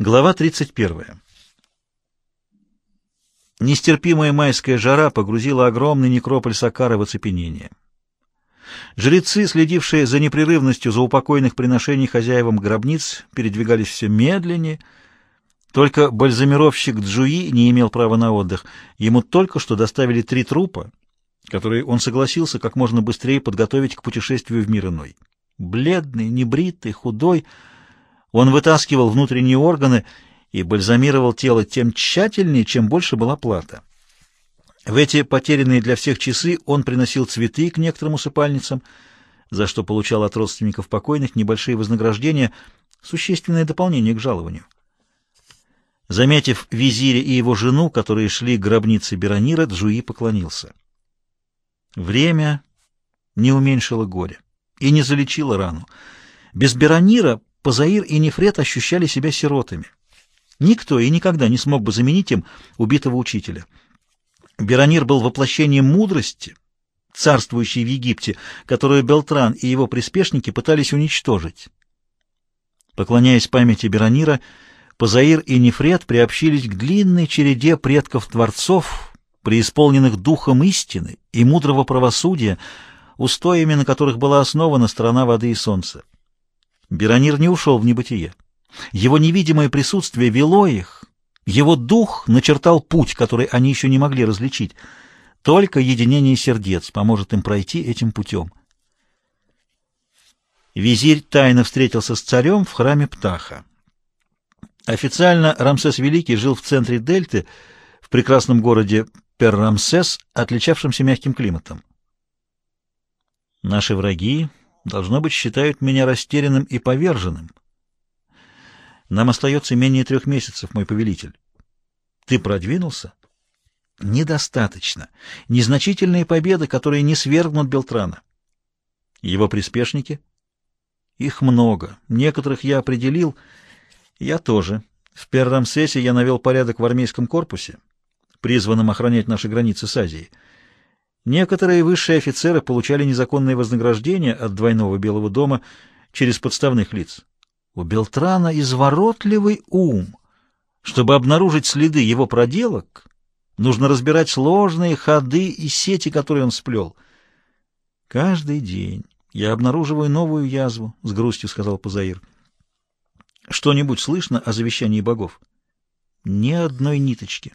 Глава 31. Нестерпимая майская жара погрузила огромный некрополь Сакара в оцепенение. Жрецы, следившие за непрерывностью заупокойных приношений хозяевам гробниц, передвигались все медленнее. Только бальзамировщик Джуи не имел права на отдых. Ему только что доставили три трупа, которые он согласился как можно быстрее подготовить к путешествию в мир иной. Бледный, небритый, худой — он вытаскивал внутренние органы и бальзамировал тело тем тщательнее, чем больше была плата. В эти потерянные для всех часы он приносил цветы к некоторым усыпальницам, за что получал от родственников покойных небольшие вознаграждения, существенное дополнение к жалованию. Заметив визиря и его жену, которые шли к гробнице Беронира, Джуи поклонился. Время не уменьшило горе и не залечило рану. Без Беронира Пазаир и Нефрет ощущали себя сиротами. Никто и никогда не смог бы заменить им убитого учителя. Беронир был воплощением мудрости, царствующей в Египте, которую Белтран и его приспешники пытались уничтожить. Поклоняясь памяти Беронира, Пазаир и Нефрет приобщились к длинной череде предков-творцов, преисполненных духом истины и мудрого правосудия, устоями на которых была основана страна воды и солнца. Беронир не ушел в небытие. Его невидимое присутствие вело их, его дух начертал путь, который они еще не могли различить. Только единение сердец поможет им пройти этим путем. Визирь тайно встретился с царем в храме Птаха. Официально Рамсес Великий жил в центре дельты, в прекрасном городе Пер-Рамсес, отличавшемся мягким климатом. Наши враги Должно быть, считают меня растерянным и поверженным. Нам остается менее трех месяцев, мой повелитель. Ты продвинулся? Недостаточно. Незначительные победы, которые не свергнут Белтрана. Его приспешники? Их много. Некоторых я определил. Я тоже. В первом сессии я навел порядок в армейском корпусе, призванном охранять наши границы с Азией. Некоторые высшие офицеры получали незаконные вознаграждения от двойного Белого дома через подставных лиц. У Белтрана изворотливый ум. Чтобы обнаружить следы его проделок, нужно разбирать сложные ходы и сети, которые он сплел. «Каждый день я обнаруживаю новую язву», — с грустью сказал Пазаир. «Что-нибудь слышно о завещании богов?» «Ни одной ниточки.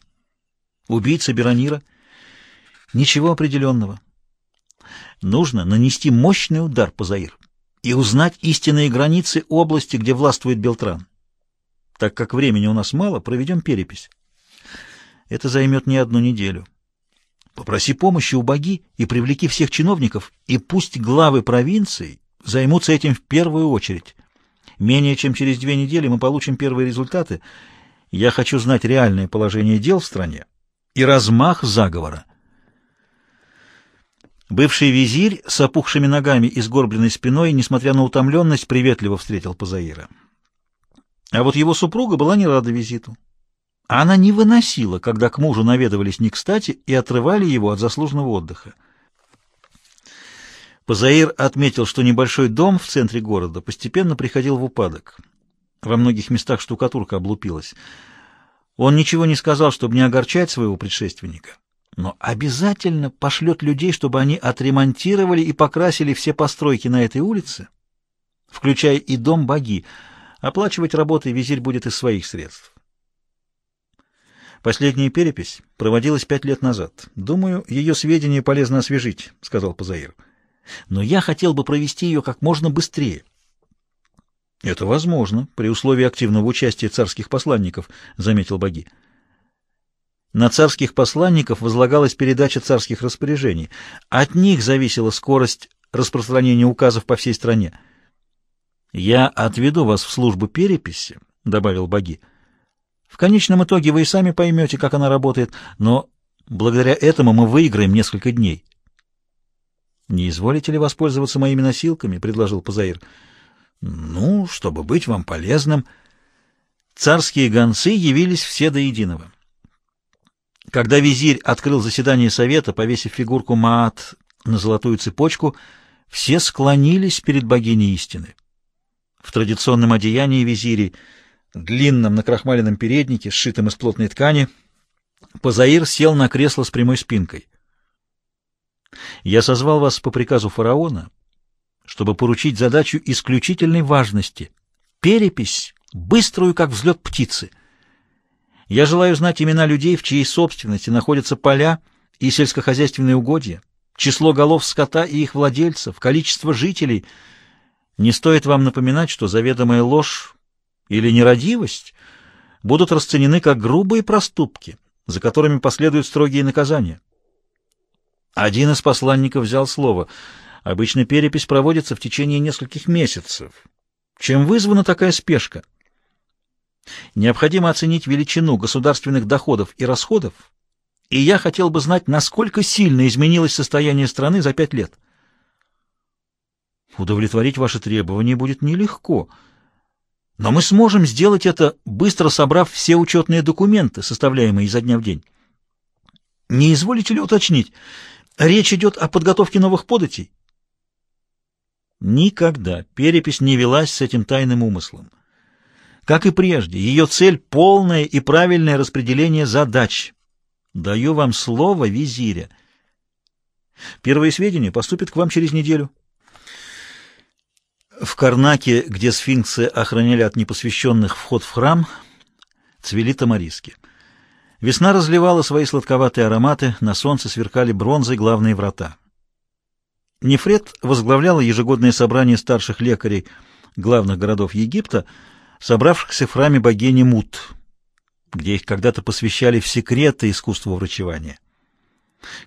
Убийца Беронира — Ничего определенного. Нужно нанести мощный удар по Заир и узнать истинные границы области, где властвует Белтран. Так как времени у нас мало, проведем перепись. Это займет не одну неделю. Попроси помощи у боги и привлеки всех чиновников, и пусть главы провинций займутся этим в первую очередь. Менее чем через две недели мы получим первые результаты. Я хочу знать реальное положение дел в стране и размах заговора. Бывший визирь с опухшими ногами и сгорбленной спиной, несмотря на утомленность, приветливо встретил Пазаира. А вот его супруга была не рада визиту. Она не выносила, когда к мужу наведывались не кстати и отрывали его от заслуженного отдыха. Пазаир отметил, что небольшой дом в центре города постепенно приходил в упадок. Во многих местах штукатурка облупилась. Он ничего не сказал, чтобы не огорчать своего предшественника но обязательно пошлет людей, чтобы они отремонтировали и покрасили все постройки на этой улице, включая и дом Баги. Оплачивать работы визирь будет из своих средств. Последняя перепись проводилась пять лет назад. Думаю, ее сведения полезно освежить, — сказал Пазаир. Но я хотел бы провести ее как можно быстрее. Это возможно, при условии активного участия царских посланников, — заметил Баги. На царских посланников возлагалась передача царских распоряжений. От них зависела скорость распространения указов по всей стране. «Я отведу вас в службу переписи», — добавил Баги. «В конечном итоге вы и сами поймете, как она работает, но благодаря этому мы выиграем несколько дней». «Не изволите ли воспользоваться моими носилками?» — предложил Пазаир. «Ну, чтобы быть вам полезным». Царские гонцы явились все до единого. Когда визирь открыл заседание совета, повесив фигурку Маат на золотую цепочку, все склонились перед богиней истины. В традиционном одеянии визири длинном накрахмаленном переднике, сшитом из плотной ткани, Позаир сел на кресло с прямой спинкой. «Я созвал вас по приказу фараона, чтобы поручить задачу исключительной важности — перепись, быструю, как взлет птицы. Я желаю знать имена людей, в чьей собственности находятся поля и сельскохозяйственные угодья, число голов скота и их владельцев, количество жителей. Не стоит вам напоминать, что заведомая ложь или нерадивость будут расценены как грубые проступки, за которыми последуют строгие наказания. Один из посланников взял слово. Обычно перепись проводится в течение нескольких месяцев. Чем вызвана такая спешка? Необходимо оценить величину государственных доходов и расходов, и я хотел бы знать, насколько сильно изменилось состояние страны за пять лет. Удовлетворить ваши требования будет нелегко — но мы сможем сделать это, быстро собрав все учетные документы, составляемые изо дня в день. Не изволите ли уточнить, речь идет о подготовке новых податей? Никогда перепись не велась с этим тайным умыслом. Как и прежде, ее цель — полное и правильное распределение задач. Даю вам слово визиря. Первые сведения поступят к вам через неделю. В Карнаке, где сфинксы охраняли от непосвященных вход в храм, цвели тамариски. Весна разливала свои сладковатые ароматы, на солнце сверкали бронзой главные врата. Нефред возглавляла ежегодное собрание старших лекарей главных городов Египта, собравшихся в храме богини Мут, где их когда-то посвящали в секреты искусства врачевания.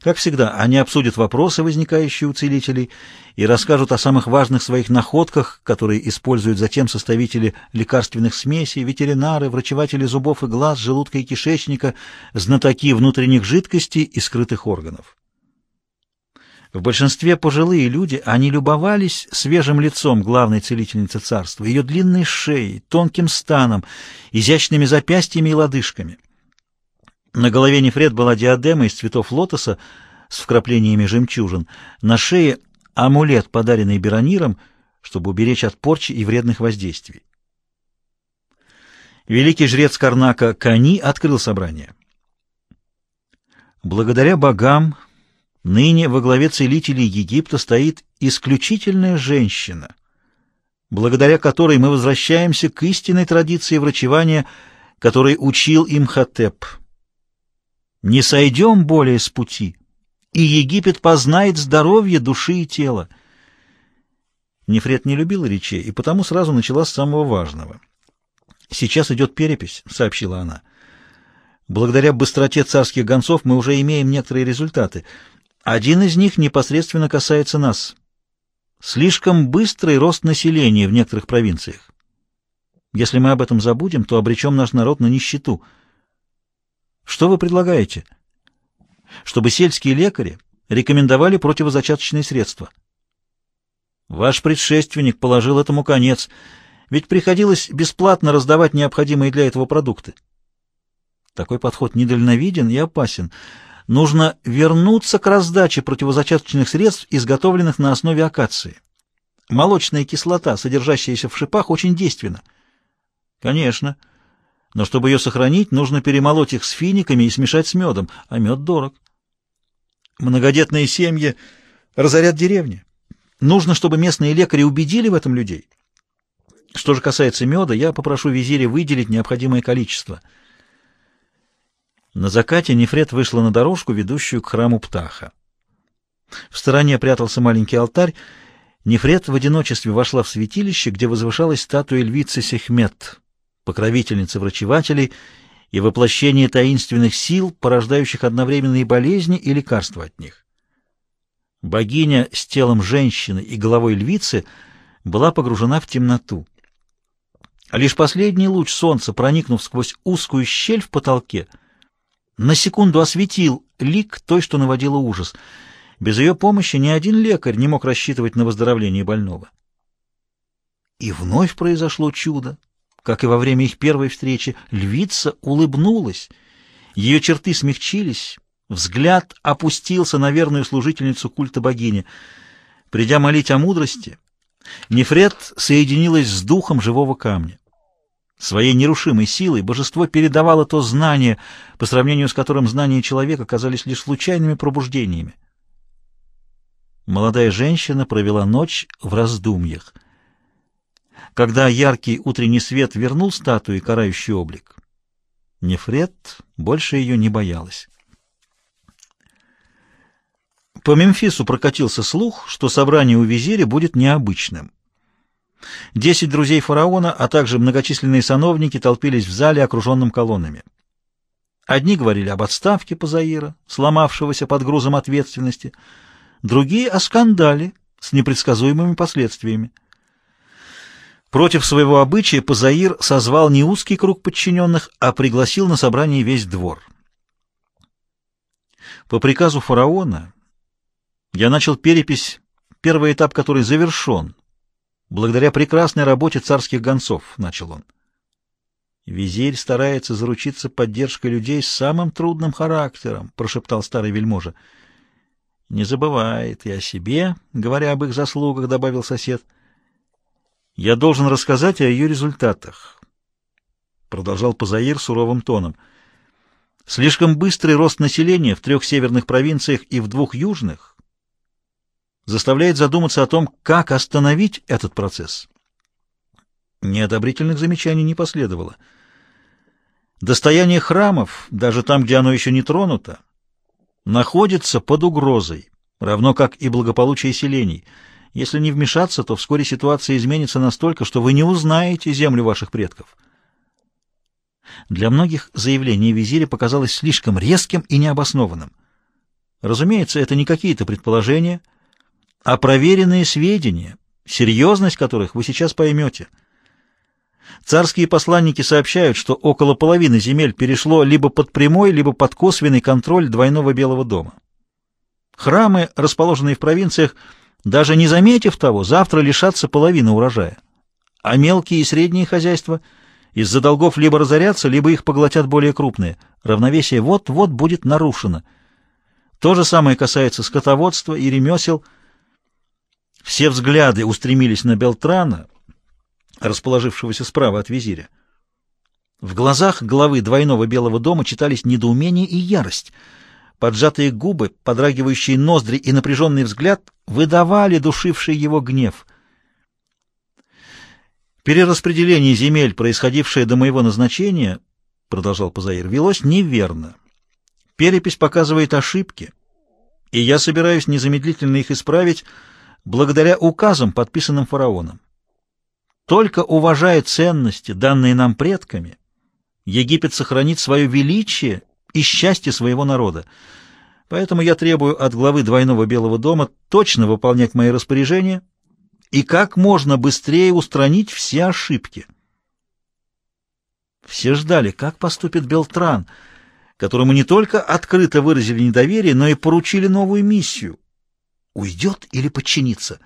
Как всегда, они обсудят вопросы, возникающие у целителей, и расскажут о самых важных своих находках, которые используют затем составители лекарственных смесей, ветеринары, врачеватели зубов и глаз, желудка и кишечника, знатоки внутренних жидкостей и скрытых органов. В большинстве пожилые люди, они любовались свежим лицом главной целительницы царства, ее длинной шеей, тонким станом, изящными запястьями и лодыжками. На голове Нефред была диадема из цветов лотоса с вкраплениями жемчужин, на шее амулет, подаренный Берониром, чтобы уберечь от порчи и вредных воздействий. Великий жрец Карнака Кани открыл собрание. Благодаря богам, ныне во главе целителей Египта стоит исключительная женщина, благодаря которой мы возвращаемся к истинной традиции врачевания, которой учил им Хатеп не сойдем более с пути, и Египет познает здоровье души и тела. Нефред не любила речей, и потому сразу начала с самого важного. «Сейчас идет перепись», — сообщила она. «Благодаря быстроте царских гонцов мы уже имеем некоторые результаты. Один из них непосредственно касается нас. Слишком быстрый рост населения в некоторых провинциях. Если мы об этом забудем, то обречем наш народ на нищету». Что вы предлагаете? Чтобы сельские лекари рекомендовали противозачаточные средства. Ваш предшественник положил этому конец, ведь приходилось бесплатно раздавать необходимые для этого продукты. Такой подход недальновиден и опасен. Нужно вернуться к раздаче противозачаточных средств, изготовленных на основе акации. Молочная кислота, содержащаяся в шипах, очень действенна. Конечно. Но чтобы ее сохранить, нужно перемолоть их с финиками и смешать с медом, а мед дорог. Многодетные семьи разорят деревни. Нужно, чтобы местные лекари убедили в этом людей. Что же касается меда, я попрошу визиря выделить необходимое количество. На закате Нефред вышла на дорожку, ведущую к храму Птаха. В стороне прятался маленький алтарь. Нефред в одиночестве вошла в святилище, где возвышалась статуя львицы Сехмет — покровительницы врачевателей и воплощение таинственных сил, порождающих одновременные болезни и лекарства от них. Богиня с телом женщины и головой львицы была погружена в темноту. Лишь последний луч солнца, проникнув сквозь узкую щель в потолке, на секунду осветил лик той, что наводила ужас. Без ее помощи ни один лекарь не мог рассчитывать на выздоровление больного. И вновь произошло чудо. Как и во время их первой встречи, львица улыбнулась. Ее черты смягчились, взгляд опустился на верную служительницу культа богини. Придя молить о мудрости, Нефред соединилась с духом живого камня. Своей нерушимой силой божество передавало то знание, по сравнению с которым знания человека казались лишь случайными пробуждениями. Молодая женщина провела ночь в раздумьях. Когда яркий утренний свет вернул статуе карающий облик, Нефред больше ее не боялась. По Мемфису прокатился слух, что собрание у визиря будет необычным. Десять друзей фараона, а также многочисленные сановники толпились в зале, окруженном колоннами. Одни говорили об отставке Пазаира, сломавшегося под грузом ответственности, другие — о скандале с непредсказуемыми последствиями. Против своего обычая Пазаир созвал не узкий круг подчиненных, а пригласил на собрание весь двор. По приказу фараона я начал перепись, первый этап которой завершен, благодаря прекрасной работе царских гонцов, — начал он. Визирь старается заручиться поддержкой людей с самым трудным характером, — прошептал старый вельможа. Не забывает и о себе, говоря об их заслугах, — добавил сосед. Я должен рассказать о ее результатах, — продолжал Пазаир суровым тоном. Слишком быстрый рост населения в трех северных провинциях и в двух южных заставляет задуматься о том, как остановить этот процесс. Неодобрительных замечаний не последовало. Достояние храмов, даже там, где оно еще не тронуто, находится под угрозой, равно как и благополучие селений. Если не вмешаться, то вскоре ситуация изменится настолько, что вы не узнаете землю ваших предков. Для многих заявление визиря показалось слишком резким и необоснованным. Разумеется, это не какие-то предположения — а проверенные сведения, серьезность которых вы сейчас поймете. Царские посланники сообщают, что около половины земель перешло либо под прямой, либо под косвенный контроль двойного Белого дома. Храмы, расположенные в провинциях, даже не заметив того, завтра лишатся половины урожая. А мелкие и средние хозяйства из-за долгов либо разорятся, либо их поглотят более крупные. Равновесие вот-вот будет нарушено. То же самое касается скотоводства и ремесел – все взгляды устремились на Белтрана, расположившегося справа от визиря. В глазах главы двойного Белого дома читались недоумение и ярость. Поджатые губы, подрагивающие ноздри и напряженный взгляд выдавали душивший его гнев. «Перераспределение земель, происходившее до моего назначения, — продолжал Пазаир, — велось неверно. Перепись показывает ошибки, и я собираюсь незамедлительно их исправить, — благодаря указам, подписанным фараоном. Только уважая ценности, данные нам предками, Египет сохранит свое величие и счастье своего народа. Поэтому я требую от главы двойного Белого дома точно выполнять мои распоряжения и как можно быстрее устранить все ошибки. Все ждали, как поступит Белтран, которому не только открыто выразили недоверие, но и поручили новую миссию Уйдет или подчинится?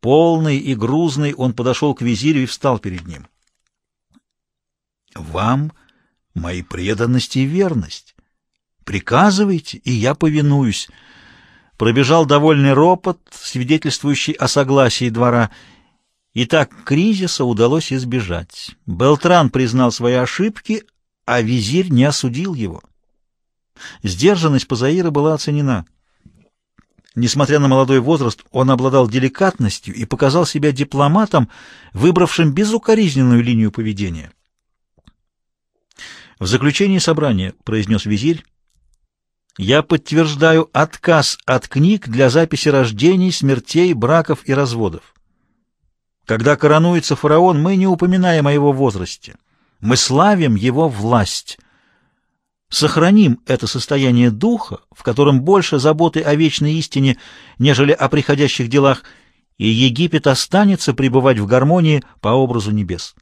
Полный и грузный он подошел к визирю и встал перед ним. «Вам мои преданность и верность. Приказывайте, и я повинуюсь». Пробежал довольный ропот, свидетельствующий о согласии двора. И так кризиса удалось избежать. Белтран признал свои ошибки, а визирь не осудил его. Сдержанность Пазаира была оценена. Несмотря на молодой возраст, он обладал деликатностью и показал себя дипломатом, выбравшим безукоризненную линию поведения. В заключении собрания произнес визирь, «Я подтверждаю отказ от книг для записи рождений, смертей, браков и разводов. Когда коронуется фараон, мы не упоминаем о его возрасте. Мы славим его власть». Сохраним это состояние духа, в котором больше заботы о вечной истине, нежели о приходящих делах, и Египет останется пребывать в гармонии по образу небес.